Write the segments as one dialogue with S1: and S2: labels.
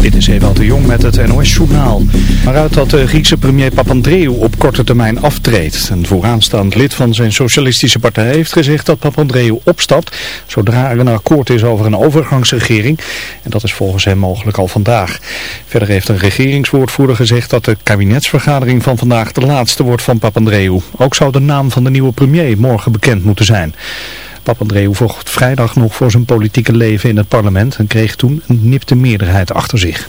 S1: Dit is Ewald de Jong met het NOS-journaal. Maar uit dat de Griekse premier Papandreou op korte termijn aftreedt. Een vooraanstaand lid van zijn socialistische partij heeft gezegd dat Papandreou opstapt... zodra er een akkoord is over een overgangsregering. En dat is volgens hem mogelijk al vandaag. Verder heeft een regeringswoordvoerder gezegd dat de kabinetsvergadering van vandaag de laatste wordt van Papandreou. Ook zou de naam van de nieuwe premier morgen bekend moeten zijn. Papandreou vocht vrijdag nog voor zijn politieke leven in het parlement en kreeg toen een nipte meerderheid achter zich.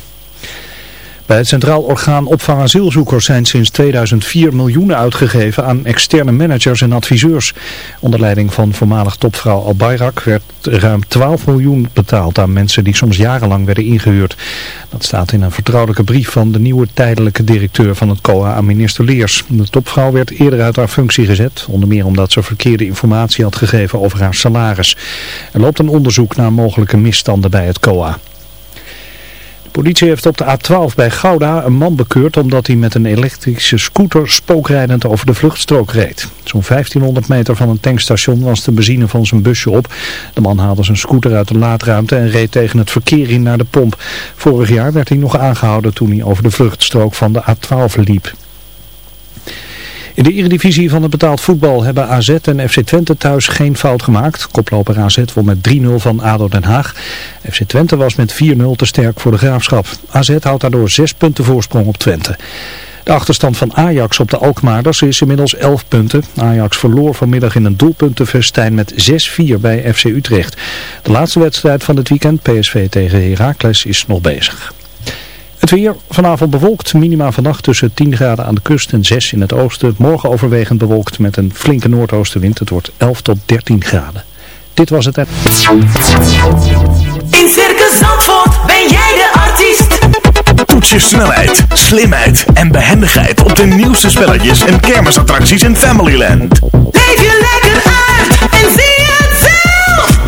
S1: Bij het Centraal Orgaan Opvang Asielzoekers zijn sinds 2004 miljoenen uitgegeven aan externe managers en adviseurs. Onder leiding van voormalig topvrouw Al Bayrak werd ruim 12 miljoen betaald aan mensen die soms jarenlang werden ingehuurd. Dat staat in een vertrouwelijke brief van de nieuwe tijdelijke directeur van het COA aan minister Leers. De topvrouw werd eerder uit haar functie gezet, onder meer omdat ze verkeerde informatie had gegeven over haar salaris. Er loopt een onderzoek naar mogelijke misstanden bij het COA politie heeft op de A12 bij Gouda een man bekeurd omdat hij met een elektrische scooter spookrijdend over de vluchtstrook reed. Zo'n 1500 meter van een tankstation was de benzine van zijn busje op. De man haalde zijn scooter uit de laadruimte en reed tegen het verkeer in naar de pomp. Vorig jaar werd hij nog aangehouden toen hij over de vluchtstrook van de A12 liep. In de eredivisie van het betaald voetbal hebben AZ en FC Twente thuis geen fout gemaakt. Koploper AZ won met 3-0 van ADO Den Haag. FC Twente was met 4-0 te sterk voor de Graafschap. AZ houdt daardoor 6 punten voorsprong op Twente. De achterstand van Ajax op de Alkmaarders is inmiddels 11 punten. Ajax verloor vanmiddag in een doelpuntenfestijn met 6-4 bij FC Utrecht. De laatste wedstrijd van het weekend, PSV tegen Heracles, is nog bezig. Het weer vanavond bewolkt, minima vannacht tussen 10 graden aan de kust en 6 in het oosten. Morgen overwegend bewolkt met een flinke noordoostenwind. Het wordt 11 tot 13 graden. Dit was het.
S2: In Circus Zandvoort ben jij de artiest.
S3: Toets je snelheid, slimheid en behendigheid op de nieuwste spelletjes en kermisattracties in Familyland.
S2: Leef je lekker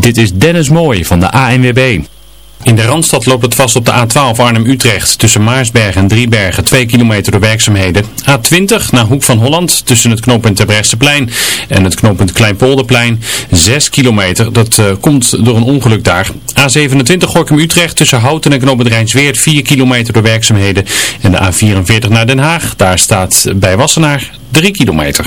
S4: Dit is Dennis Mooij van de ANWB. In de Randstad loopt het vast op de A12 Arnhem-Utrecht tussen Maarsberg en Driebergen 2 kilometer door werkzaamheden. A20 naar Hoek van Holland tussen het knooppunt Terbrechtseplein en het knooppunt Kleinpolderplein 6 kilometer. Dat eh, komt door een ongeluk daar. A27 Gorkum-Utrecht tussen Houten en knooppunt Rijnsweert 4 kilometer door werkzaamheden. En de A44 naar Den Haag, daar staat bij Wassenaar 3 kilometer.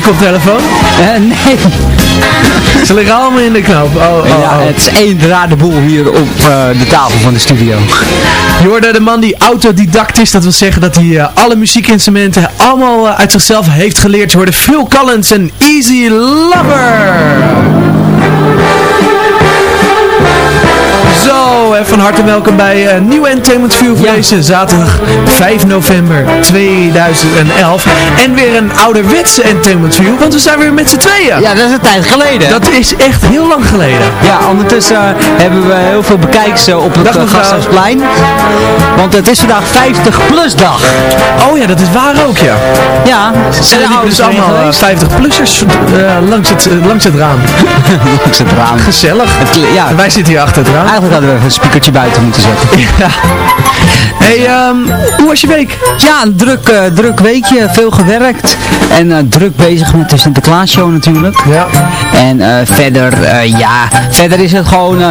S5: Je koptelefoon?
S6: Eh, nee.
S5: Ze liggen allemaal in de knoop. Oh, oh,
S6: ja,
S5: oh.
S6: het is één rare boel hier op eh, de tafel van de studio.
S5: Je hoorde de man die autodidact is. Dat wil zeggen dat hij eh, alle muziekinstrumenten allemaal uit zichzelf heeft geleerd. Je hoorde Phil Collins en Easy Lover. Zo, en van harte welkom bij eh Nieuwe Entertainment View voor
S6: Ja.
S5: deze zaterdag 5 november 2011. En weer een ouderwetse Entertainment View, want we zijn weer met z'n tweeën.
S6: Ja, dat is een tijd geleden.
S5: Dat is echt heel lang geleden.
S6: Ja, ondertussen eh, hebben we heel veel bekijks eh, op het uh. Gasthuisplein. Want het is vandaag 50 plus dag.
S5: Oh ja, dat is waar ook, ja.
S6: Ja,
S5: Zijn er dus allemaal
S6: erin geweest?
S5: 50-plussers langs, het, langs het raam.
S6: Langs het raam.
S5: Gezellig.
S6: Het- ja.
S5: En wij zitten hier achter het raam.
S6: Eigenlijk hadden we even een speakertje buiten moeten zetten.
S5: Ja. Hey, ehm, hoe was je week?
S6: Ja, een druk, eh, druk weekje, veel gewerkt. En eh, druk bezig met de Sinterklaasshow natuurlijk.
S5: Ja.
S6: En eh, verder, eh, ja, verder is het gewoon eh,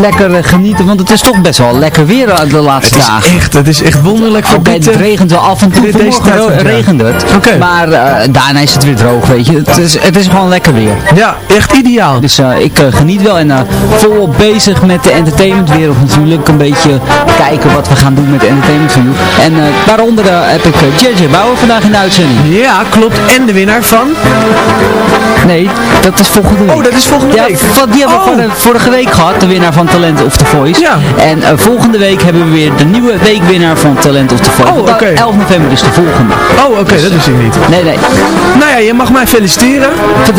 S6: lekker eh, genieten. Want het is toch best wel lekker weer eh, de laatste
S5: Het
S6: dagen.
S5: echt, het is echt wonderlijk voor
S6: het
S5: eh,
S6: regent wel af en toe.
S5: dit- deze tijd het
S6: regent het. Maar eh, daarna is het weer droog, weet je. Het is, het is gewoon lekker weer.
S5: Ja, echt ideaal.
S6: Dus eh, ik eh, geniet wel en eh, volop bezig met de entertainmentwereld natuurlijk. Een beetje kijken wat we gaan doen met de entertainmentview. En eh, daaronder eh, heb ik eh, JJ Bauer vandaag in de uitzending.
S5: Ja, klopt. En de winnaar van?
S6: Nee, dat is volgende week.
S5: Oh, dat is volgende
S6: ja,
S5: week.
S6: van- die hebben we
S5: Oh.
S6: vorige, vorige week gehad, de winnaar van Talent of the Voice.
S5: Ja.
S6: En eh, volgende week hebben we weer de nieuwe weekwinnaar van Talent of the Voice.
S5: Oh,
S6: eh,
S5: oké.
S6: 11 november is de volgende.
S5: Oh, oké, dat wist ik niet.
S6: Nee, nee.
S5: Nou ja, je mag mij feliciteren.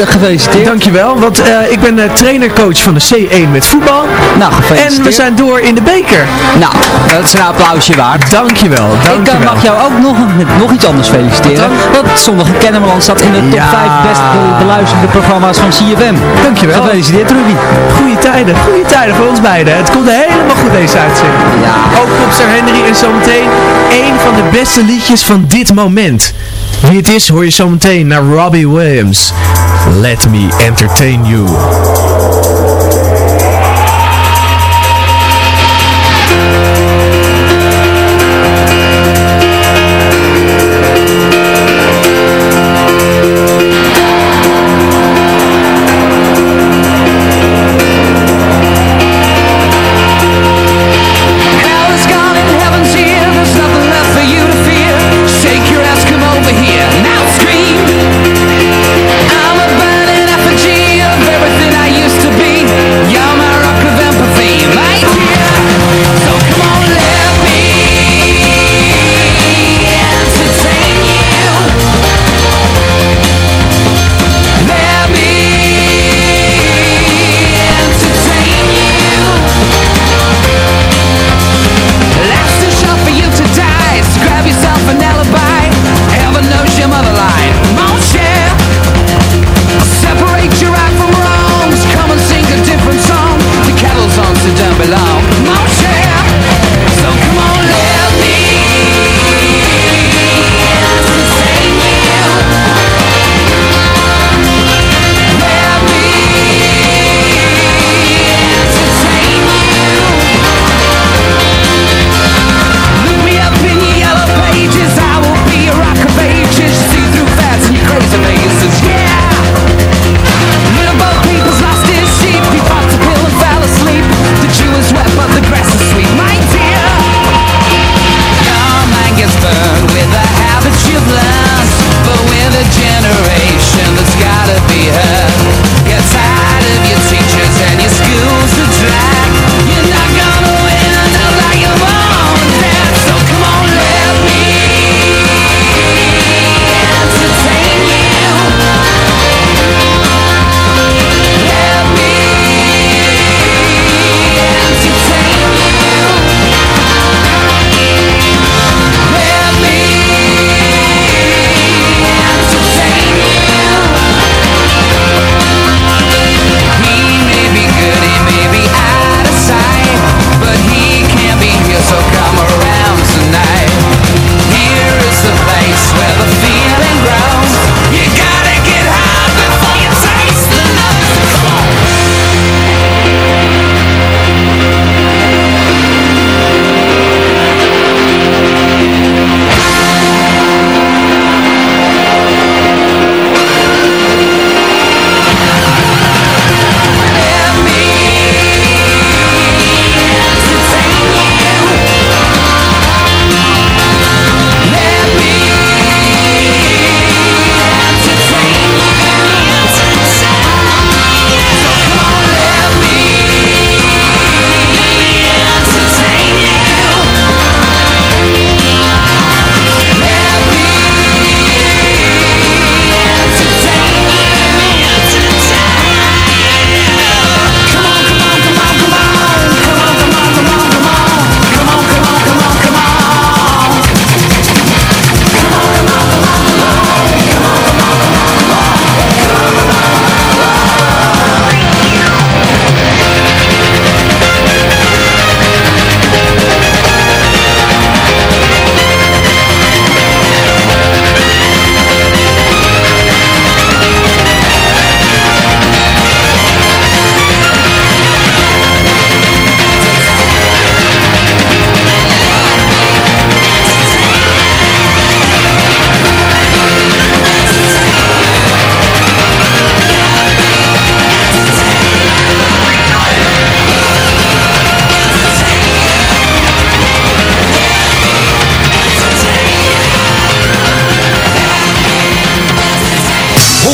S6: Gefeliciteerd.
S5: Dankjewel, want eh, ik ben uh, trainercoach van de C1 met voetbal.
S6: Nou, gefeliciteerd.
S5: We zijn door in de beker.
S6: Nou, dat is een applausje waard.
S5: Dankjewel,
S6: Ik
S5: dankjewel.
S6: mag jou ook nog met nog iets anders feliciteren. Want Zondag in Kennemerland staat in de top
S5: Ja.
S6: 5 best be- beluisterde programma's van CFM.
S5: Dankjewel.
S6: Gefeliciteerd Ruby.
S5: Goeie tijden, goede tijden voor ons beiden. Het komt helemaal goed deze uitzending.
S6: Ja.
S5: Ook Popstar Henry en zometeen één van de beste liedjes van dit moment. Wie het is hoor je zometeen naar Robbie Williams. Let me entertain you.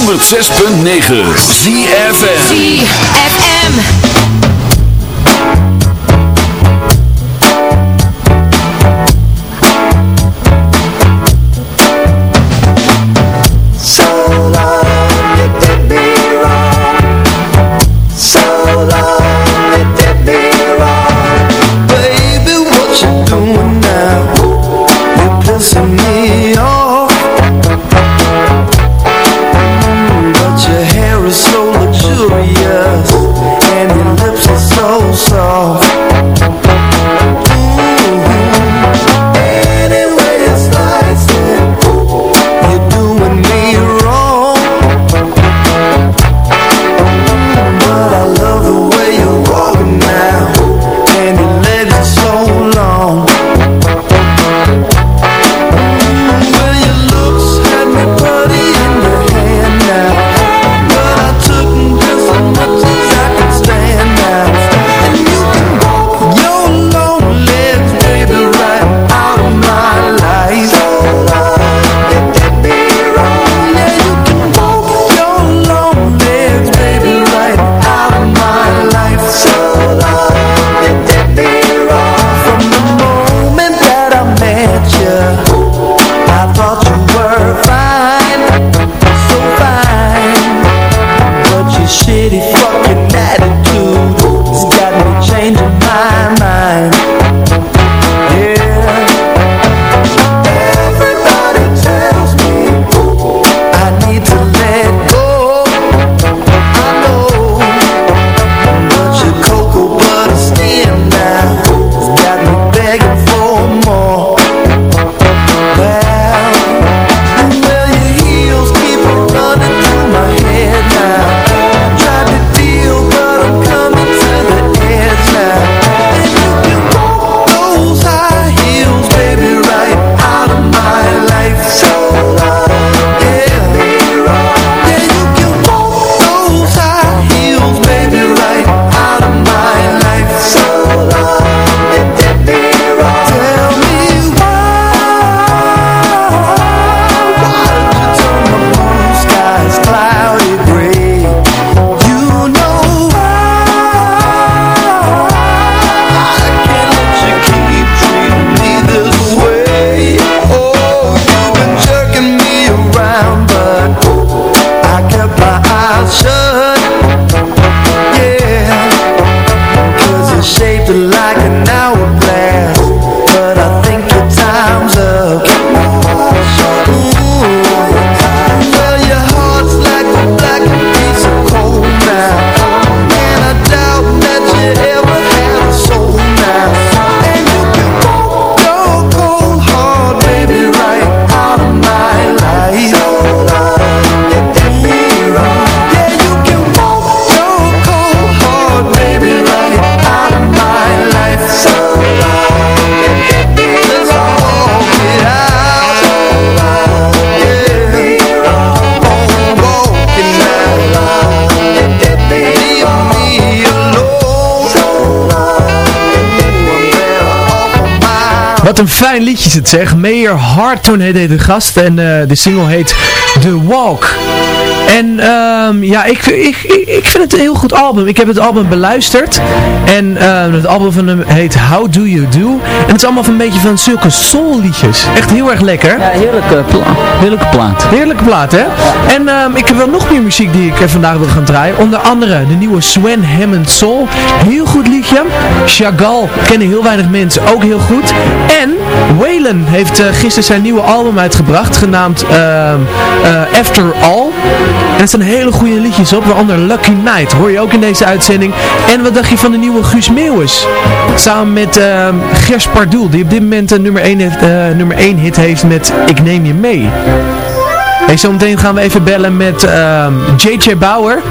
S7: 106.9 ZFM
S2: ZFM.
S5: Wat een fijn liedje is het zeg. Mayor Harton heet deze gast en eh, de single heet The Walk. En ehm, ja, ik, ik, ik, ik vind het een heel goed album. Ik heb het album beluisterd. En ehm, het album van hem heet How Do You Do. En het is allemaal van een beetje van zulke soul liedjes. Echt heel erg lekker.
S6: Ja, heerlijke, pla heerlijke plaat.
S5: Heerlijke plaat, hè? En ehm, ik heb wel nog meer muziek die ik eh, vandaag wil gaan draaien. Onder andere de nieuwe Sven Hammond Soul. Heel goed liedje. Chagall kennen heel weinig mensen, ook heel goed. En Waylon heeft uh, gisteren zijn nieuwe album uitgebracht, genaamd uh, uh, After All. En er staan hele goede liedjes op, waaronder Lucky Night, hoor je ook in deze uitzending. En wat dacht je van de nieuwe Guus Meeuwis? Samen met uh, Gers Pardoel, die op dit moment een nummer 1, heeft, nummer 1 hit heeft met Ik Neem Je Mee. Hey, zometeen gaan we even bellen met JJ Bauer.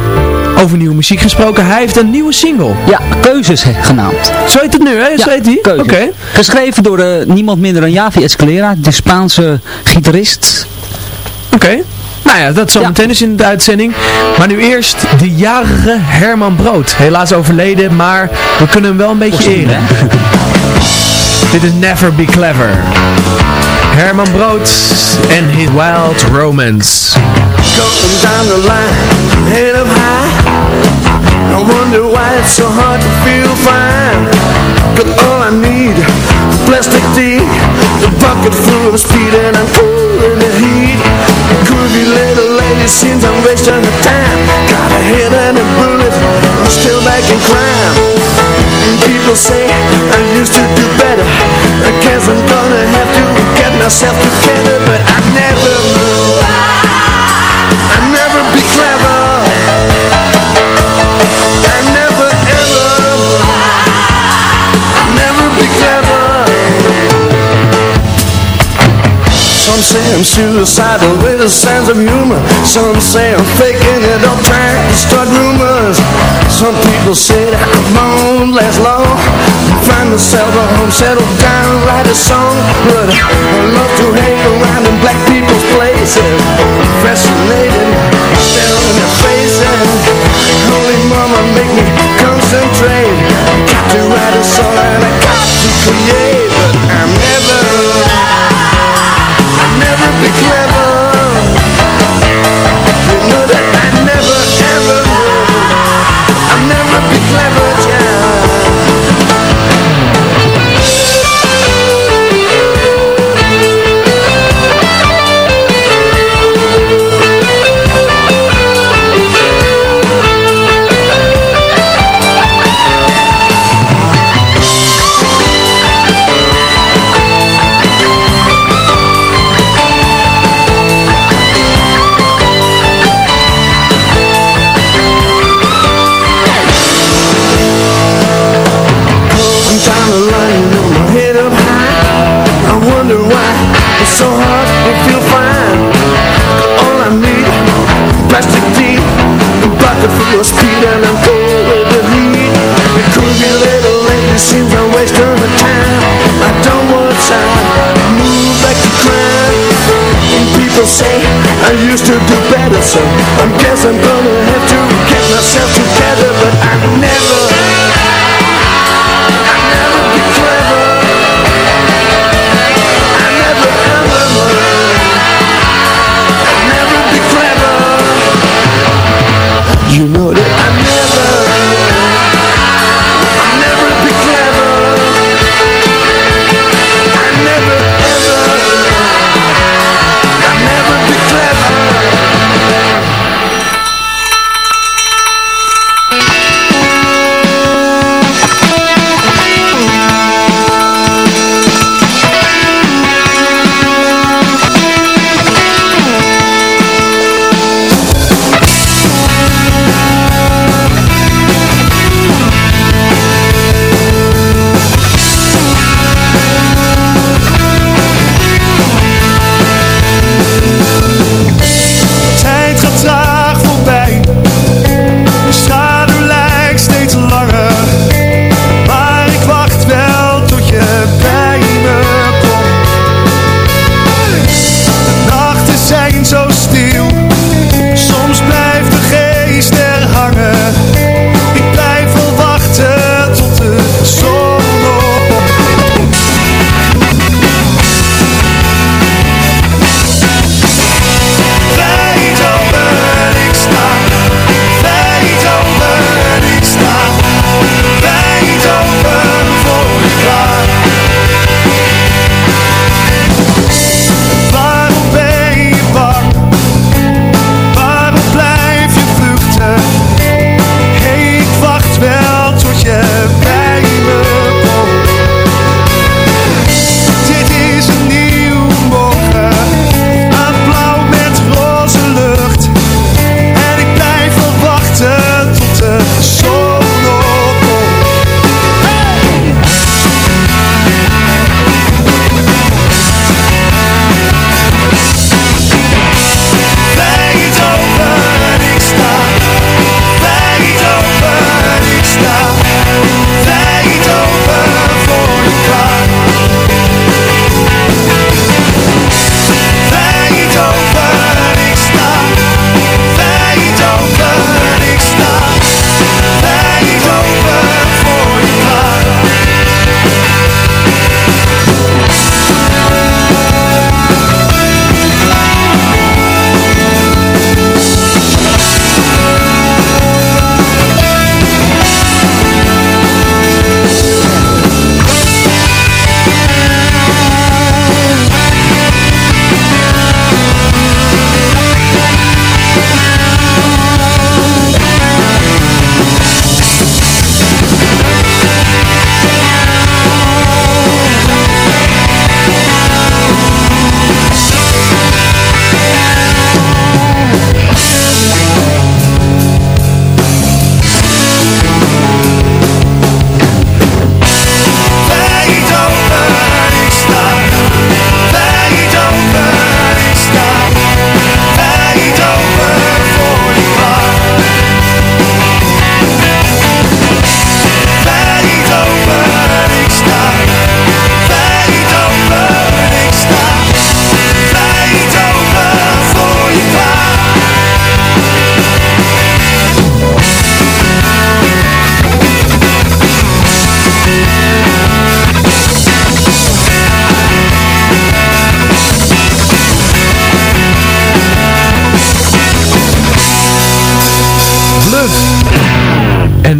S5: Over nieuwe muziek gesproken. Hij heeft een nieuwe single.
S6: Ja, Keuzes genaamd.
S5: Zo heet het nu, hè? Zo
S6: ja,
S5: heet hij?
S6: Oké.
S5: Okay.
S6: Geschreven door uh, niemand minder dan Javi Escalera, de Spaanse gitarist.
S5: Oké. Okay. Nou ja, dat zometeen ja. is in de uitzending. Maar nu eerst de jarige Herman Brood. Helaas overleden, maar we kunnen hem wel een beetje eren. Dit is Never Be Clever. Herman Brood en his wild romance.
S2: Going down the line, head up high. I wonder why it's so hard to feel fine. Cause all I need is plastic tea, The bucket full of speed and I'm cool in the heat. groovy little lady seems I'm wasting her time Got a head and a bullet, I'm still back in crime. People say I used to do better. I guess I'm gonna have to get myself together But I never saying suicidal with a sense of humor. Some say I'm faking it up trying to start rumors. Some people say that I won't last long Find myself a home, settle down, write a song. But I love to hang around in black people's places. Fascinated.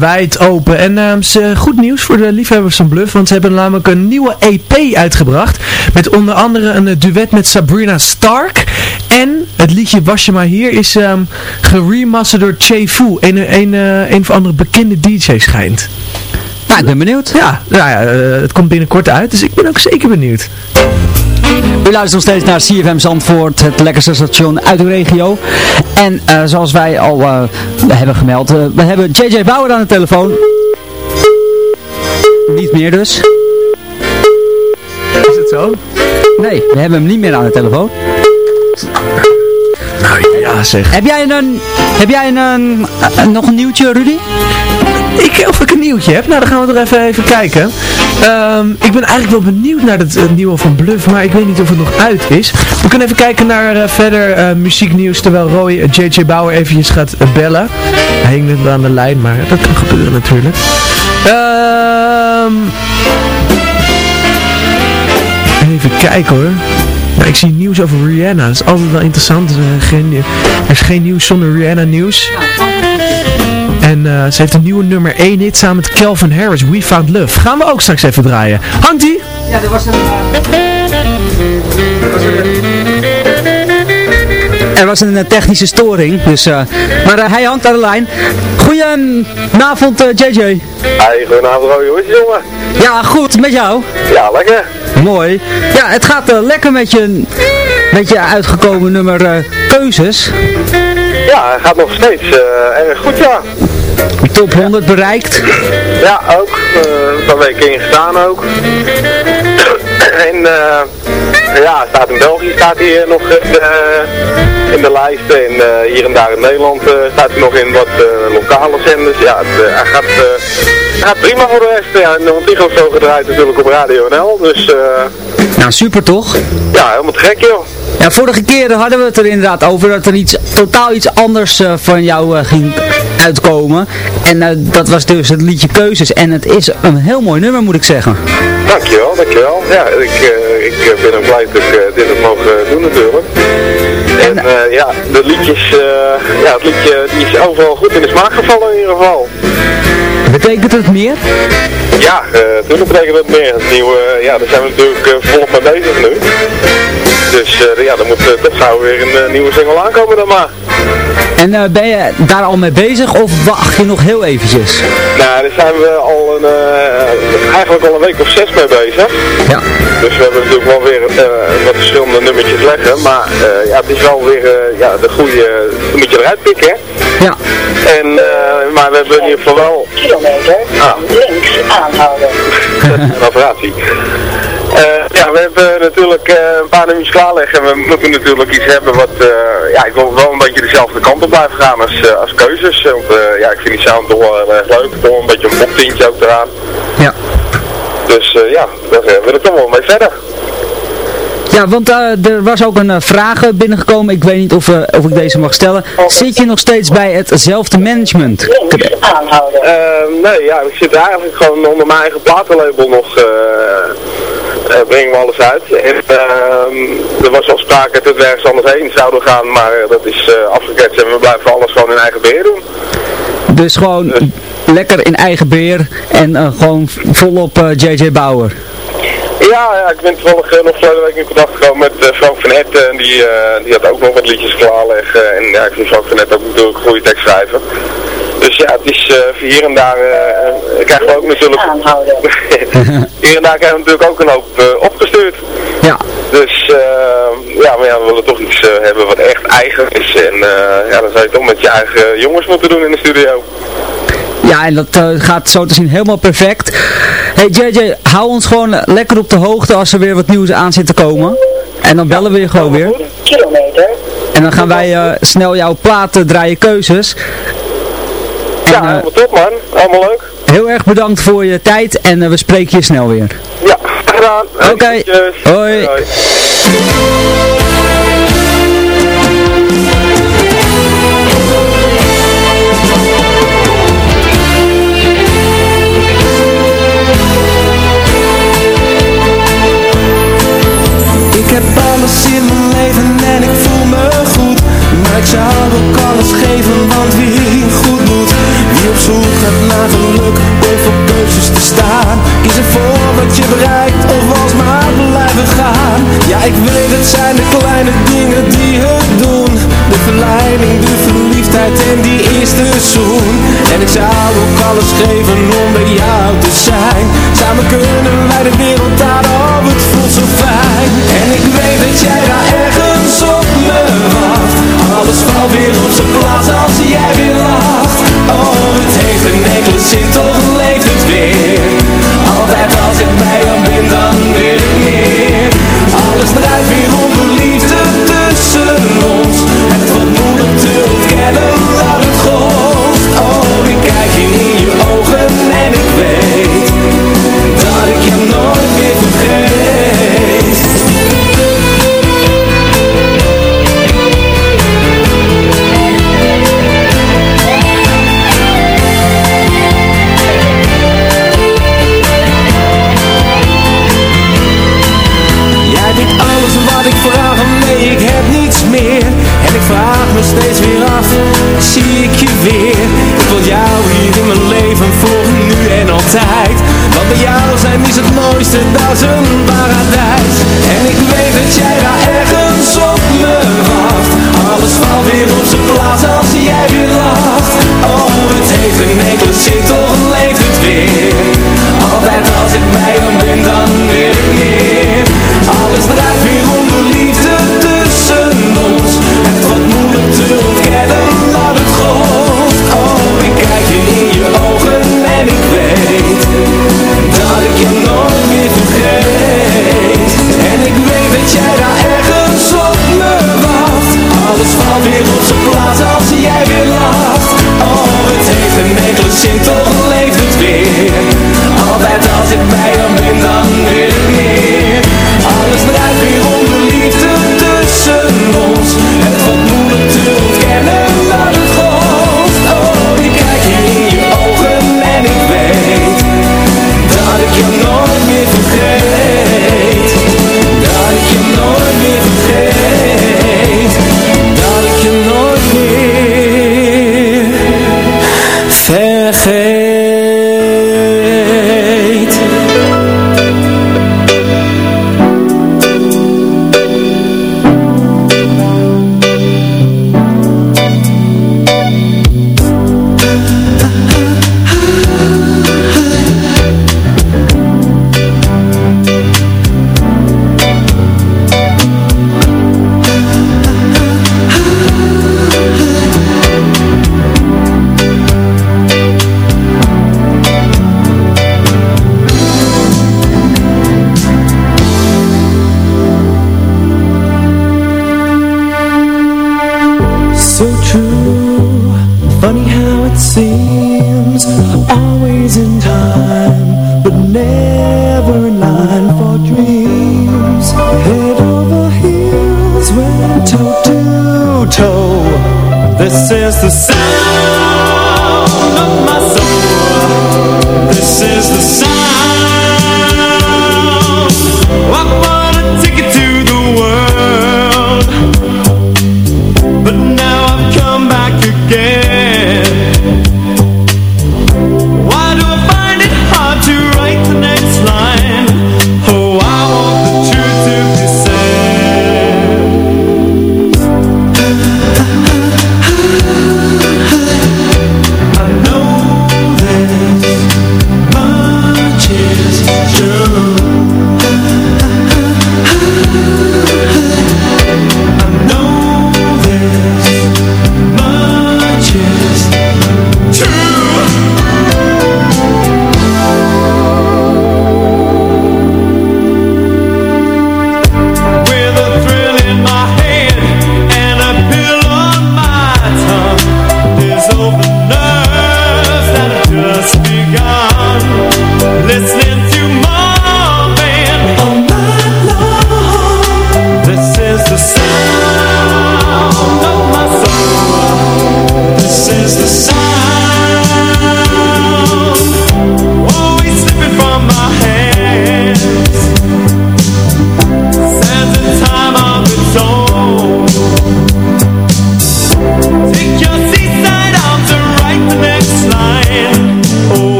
S5: Wijd open. En ze, goed nieuws voor de liefhebbers van Bluff, want ze hebben namelijk een nieuwe EP uitgebracht. Met onder andere een eh, duet met Sabrina Stark. En het liedje Was je maar hier is um, geremasterd door Che Fu, een, een, een, een of andere bekende DJ schijnt.
S6: Nou, ik ben benieuwd.
S5: Ja, nou ja uh, het komt binnenkort uit, dus ik ben ook zeker benieuwd.
S6: U luistert nog steeds naar CFM Zandvoort, het lekkerste station uit uw regio. En uh, zoals wij al uh, hebben gemeld, uh, we hebben JJ Bauer aan de telefoon. Niet meer dus.
S5: Is het zo?
S6: Nee, we hebben hem niet meer aan de telefoon.
S5: Nou ja zeg.
S6: Heb jij een, heb jij een, nog een nieuwtje Rudy?
S5: Ik, of ik een nieuwtje heb? Nou, dan gaan we er even, even kijken. Um, ik ben eigenlijk wel benieuwd naar het nieuwe van Bluff, maar ik weet niet of het nog uit is. We kunnen even kijken naar uh, verder uh, muzieknieuws, terwijl Roy JJ Bauer eventjes gaat bellen. Hij hing net aan de lijn, maar dat kan gebeuren natuurlijk. Um, even kijken hoor. Ik zie nieuws over Rihanna. Dat is altijd wel interessant. Er is geen, er is geen nieuws zonder Rihanna nieuws. En uh, ze heeft een nieuwe nummer 1 hit samen met Calvin Harris, We Found Love. Gaan we ook straks even draaien. Hangt die?
S6: Ja, er was een... Uh, was een er was een technische storing, dus, uh, maar uh, hij hangt aan de lijn. Goedenavond JJ.
S8: Hey, goedenavond Roy, hoe is het jongen?
S6: Ja, goed, met jou?
S8: Ja, lekker.
S6: Mooi. Ja, het gaat lekker met je, met je uitgekomen nummer Keuzes.
S8: Ja, hij gaat nog steeds erg goed, ja.
S6: Top 100 bereikt.
S8: Ja, ook. Uh, een week in gestaan ook. en ja, staat in België staat hij nog in de, in de lijst. En uh, hier en daar in Nederland staat hij nog in wat lokale zenders. Ja, het, hij gaat, gaat prima voor de rest. Ja, en Ontigo zo gedraaid natuurlijk op Radio NL. Dus,
S6: nou, super toch?
S8: Ja, helemaal te gek joh.
S6: Ja, vorige keer hadden we het er inderdaad over dat er iets, totaal iets anders uh, van jou uh, ging uitkomen. En uh, dat was dus het liedje Keuzes. En het is een heel mooi nummer moet ik zeggen.
S8: Dankjewel, dankjewel. Ja, ik, ik ben ook blij dat ik dit heb mogen doen natuurlijk. En, en ja, de liedjes, ja, het liedje die is overal goed in de smaak gevallen in ieder geval.
S6: Betekent het meer?
S8: Ja, natuurlijk betekent het meer. Het nieuwe, ja, daar zijn we natuurlijk volop mee bezig nu. Dus ja, dan moet toch gauw weer een nieuwe single aankomen dan maar.
S6: En ben je daar al mee bezig of wacht je nog heel eventjes?
S8: Nou, daar zijn we al een, eigenlijk al een week of zes mee bezig.
S6: Ja.
S8: Dus we hebben natuurlijk wel weer wat verschillende nummertjes leggen. Maar ja, het is wel weer ja, de goede, dan moet je eruit pikken hè.
S6: Ja.
S8: En, maar we hebben in ieder geval wel...
S9: Kilometer, ah. links aanhouden.
S8: een operatie. Uh, ja, we hebben natuurlijk uh, een paar nummertjes klaarleggen. We moeten natuurlijk iets hebben wat, uh, ja, ik wil wel een beetje dezelfde kant op blijven gaan als, als keuzes. Want ja, ik vind die sound toch wel heel erg leuk. Toch een beetje een poptintje ook eraan.
S6: Ja.
S8: Dus ja, daar wil ik toch wel mee verder.
S6: Ja, want er was ook een vraag binnengekomen. Ik weet niet of, of ik deze mag stellen. Zit je nog steeds bij hetzelfde management?
S9: aanhouden.
S8: nee, ja, ik zit eigenlijk gewoon onder mijn eigen platenlabel nog brengen we alles uit. En uh, er was al sprake dat we ergens anders heen zouden gaan, maar dat is afgeketst en we blijven alles gewoon in eigen beheer doen.
S6: Dus gewoon dus. Lekker in eigen beheer en uh, gewoon volop JJ Bauer.
S8: Ja, ja, ik ben toevallig uh, nog vorige week in contact gekomen met uh, Frank van Etten en die, uh, die had ook nog wat liedjes klaarleggen. En ja, ik vind Frank van Etten ook natuurlijk een goede tekst schrijven. Dus ja, het is hier en daar, krijgen we ook natuurlijk... hier en daar krijgen we natuurlijk ook een hoop opgestuurd.
S6: Ja.
S8: Dus ja, maar ja, we willen toch iets hebben wat echt eigen is. En ja, dan zou je toch met je eigen jongens moeten doen in de studio.
S6: Ja, en dat uh, gaat zo te zien helemaal perfect. Hey JJ, hou ons gewoon lekker op de hoogte als er weer wat nieuws aan zit te komen. En dan bellen we je gewoon weer.
S9: Kilometer.
S6: En dan gaan wij uh, snel jouw platen draaien keuzes.
S8: En, ja, helemaal top man. Allemaal leuk.
S6: Heel erg bedankt voor je tijd en we spreken je snel weer.
S8: Ja, gedaan.
S6: Oké, okay. hoi. hoi.
S10: geluk om voor keuzes te staan. Kies voor wat je bereikt of was maar blijven gaan. Ja ik weet het zijn de kleine dingen die het doen. De verleiding, de verliefdheid en die eerste zoen. En ik zou ook alles geven om bij jou te zijn. Samen kunnen wij de wereld aan, oh het voelt zo fijn. En ik weet dat jij daar ergens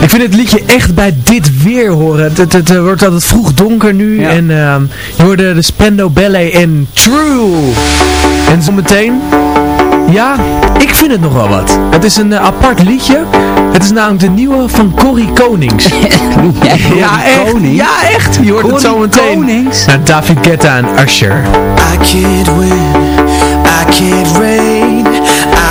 S10: Ik
S5: vind het liedje echt bij dit weer horen. Het, het, het wordt altijd vroeg donker nu. En ehm, je hoorde de Spendo Ballet en True. En zometeen... Ja, ik vind het nog wel wat. Het is een eh, apart liedje. Het is namelijk de nieuwe van Corrie Konings. ja, echt. Ja, echt. Je hoort het zo meteen.
S6: Konings?
S5: Naar David Guetta en Usher.
S2: I can't win, I can't reign I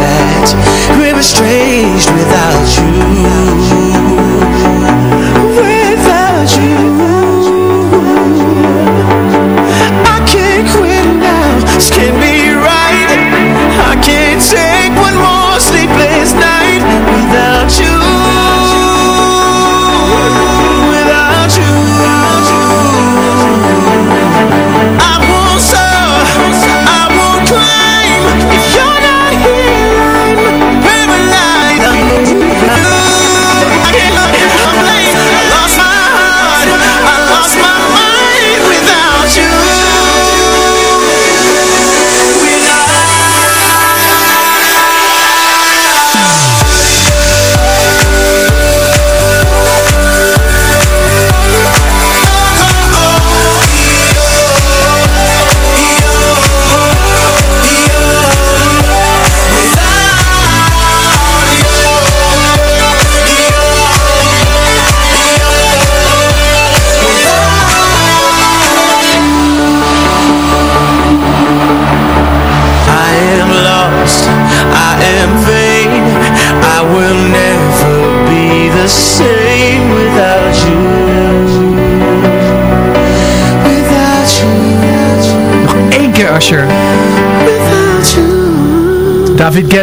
S2: that we were estranged without you.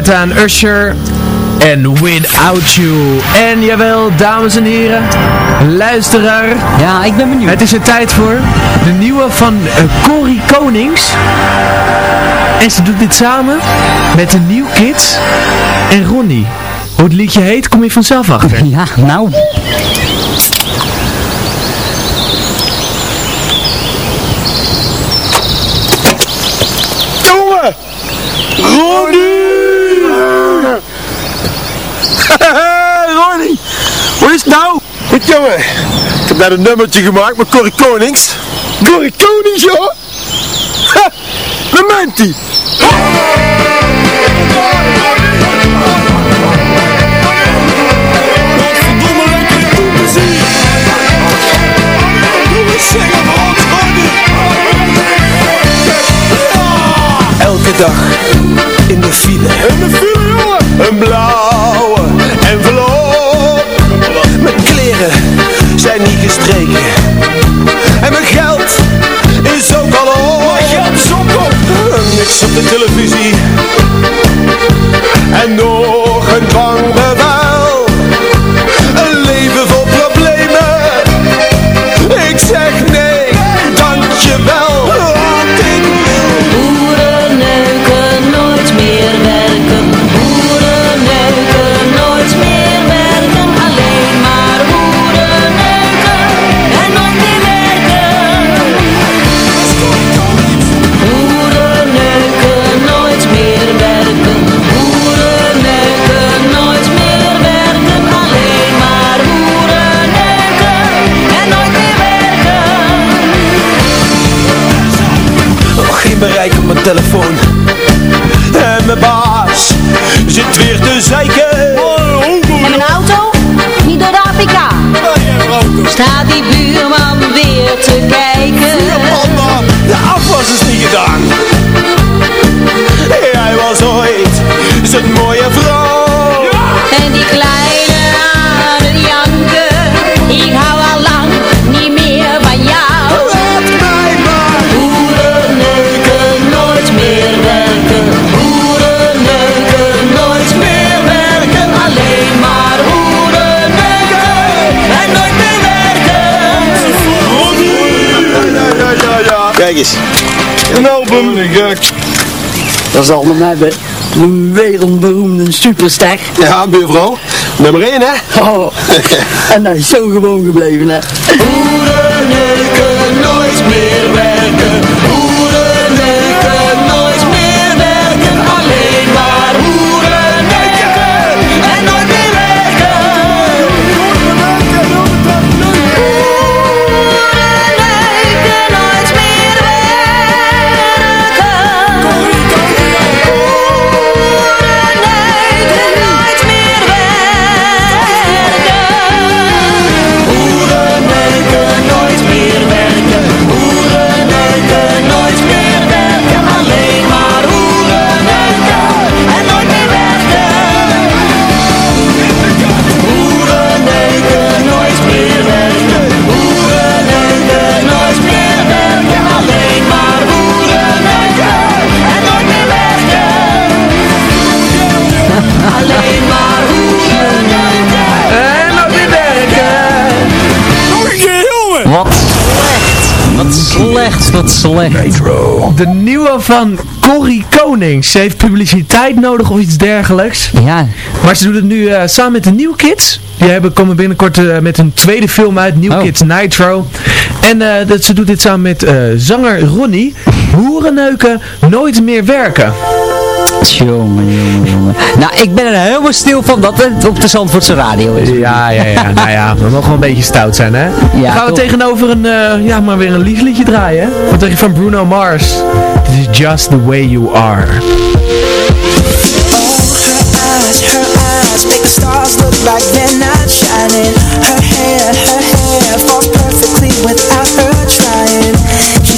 S5: Guetta en Usher. en Without You. En jawel, dames en heren, luisteraar.
S6: Ja, ik ben benieuwd.
S5: Het is er tijd voor de nieuwe van uh, Corrie Konings. En ze doet dit samen met de New Kids en Ronnie. Hoe het liedje heet, kom je vanzelf achter.
S6: Ja, nou...
S11: Jongen! Ronnie! Ronnie! Wat is het nou? Goed jongen, ik heb net een nummertje gemaakt met Corrie Konings. Corrie Konings joh! Ha! Elke dag in de file. In de file, jongen! Een blauwe niet gestreken. En mijn geld is ook al op. Mijn geld is op. Niks op de televisie. En nog geen bereik op mijn telefoon En mijn baas zit weer te zeiken
S12: En een auto? Niet door de APK. Staat die buurman weer te kijken?
S11: De afwas is niet gedaan
S13: Is allemaal mij bij een wereldberoemde superster.
S11: Ja, buurvrouw. Nummer 1 hè?
S13: Oh, en hij is zo gewoon gebleven hè.
S12: Boeren neuken, nooit meer
S6: slecht. Wat slecht, wat slecht.
S5: De nieuwe van Corrie Konings. Ze heeft publiciteit nodig of iets dergelijks.
S6: Ja,
S5: Maar ze doet het nu eh, samen met de New Kids. Die hebben, komen binnenkort eh, met een tweede film uit, New
S6: Oh.
S5: Kids Nitro. En eh, dat, ze doet dit samen met eh, zanger Ronnie. Hoerenneuken, nooit meer werken.
S6: Jongen, jongen, jongen. Nou, ik ben er helemaal stil van dat het op de Zandvoortse radio is.
S5: Ja, ja, ja. nou ja, we mogen wel een beetje stout zijn, hè? Dan gaan we
S6: toch.
S5: tegenover een, eh, ja, maar weer een liefliedje draaien, hè? Wat zeg je van Bruno Mars? This is just the way you are.
S2: eyes, her eyes make the stars look like they're not shining. Her her hair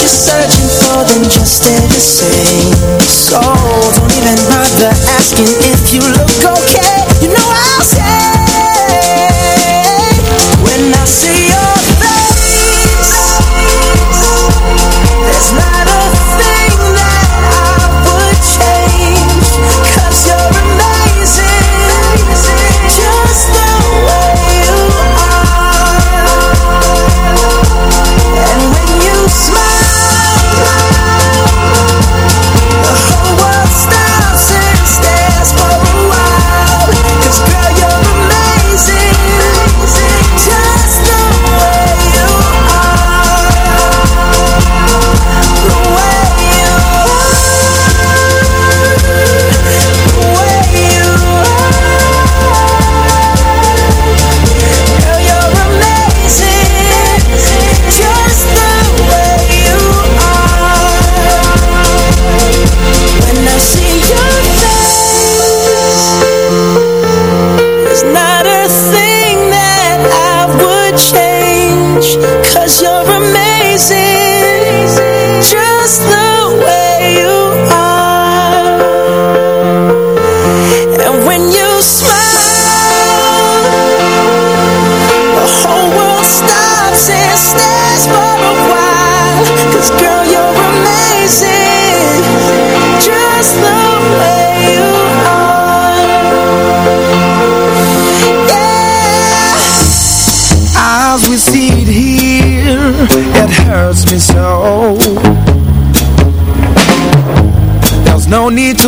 S14: you're searching for them just stay the same So don't even bother asking if you look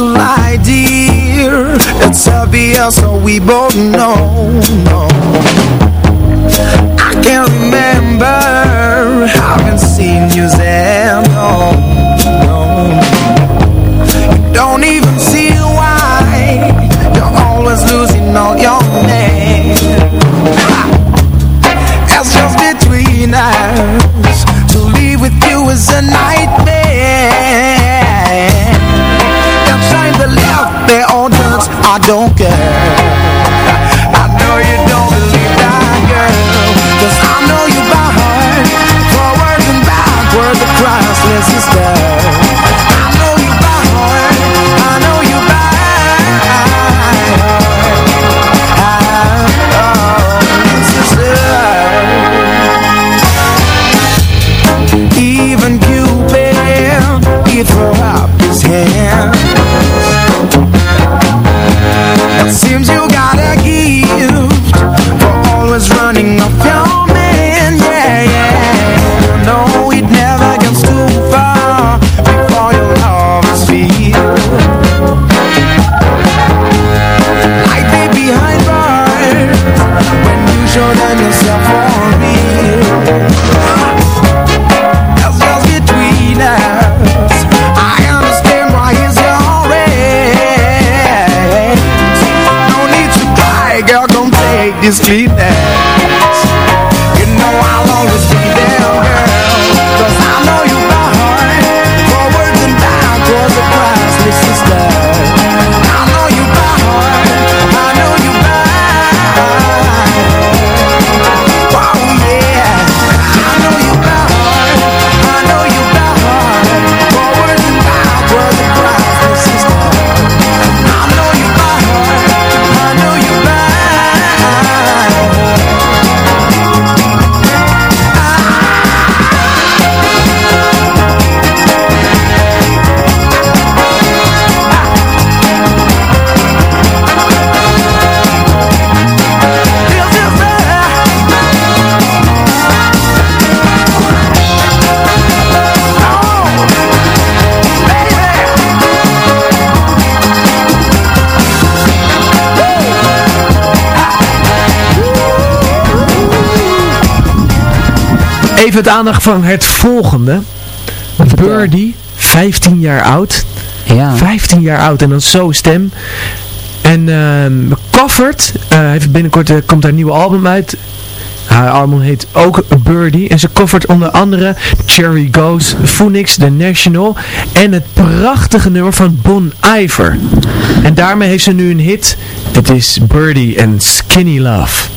S2: lie, dear. It's obvious, so we both know, no I can't remember Haven't seen you there, no, no. You don't even see why You're always losing all your men It's just between us. To live with you is a nightmare. I don't care. I know you don't believe that Cause I know you by heart. Forward and backward, the priceless is there is clean and
S5: even het aandacht van het volgende. Birdie, 15 jaar oud.
S6: Ja.
S5: 15 jaar oud en dan zo stem. En uh, Covered, uh, heeft binnenkort eh, komt haar nieuwe album uit.
S15: Haar album heet ook Birdie. En ze covert onder andere Cherry Goes, Phoenix, The National en het prachtige nummer van Bon Iver. En daarmee heeft ze nu een hit. Het is Birdie en Skinny Love.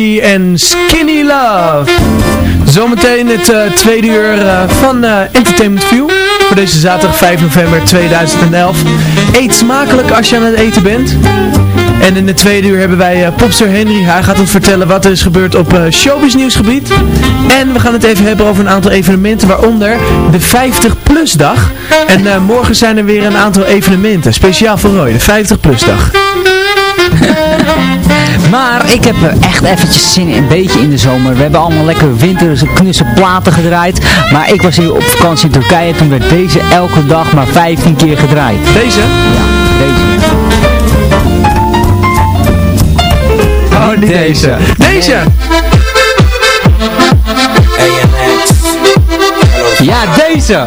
S15: En Skinny Love. Zometeen het eh, tweede uur eh, van eh, Entertainment View. Voor deze zaterdag 5 november 2011. Eet smakelijk als je aan het eten bent. En in het tweede uur hebben wij popster Henry. Hij gaat ons vertellen wat er is gebeurd op showbiz nieuwsgebied. En we gaan het even hebben over een aantal evenementen. Waaronder de 50 plus dag. En morgen zijn er weer een aantal evenementen. Speciaal voor Roy, de 50 plus dag.
S16: Maar ik heb echt eventjes zin in een beetje in de zomer. We hebben allemaal lekker winterse knusse platen gedraaid. Maar ik was hier op vakantie in Turkije. Toen werd deze elke dag maar 15 keer gedraaid.
S15: Deze?
S16: Ja, deze.
S15: Oh, niet deze. Deze!
S16: Ja, deze!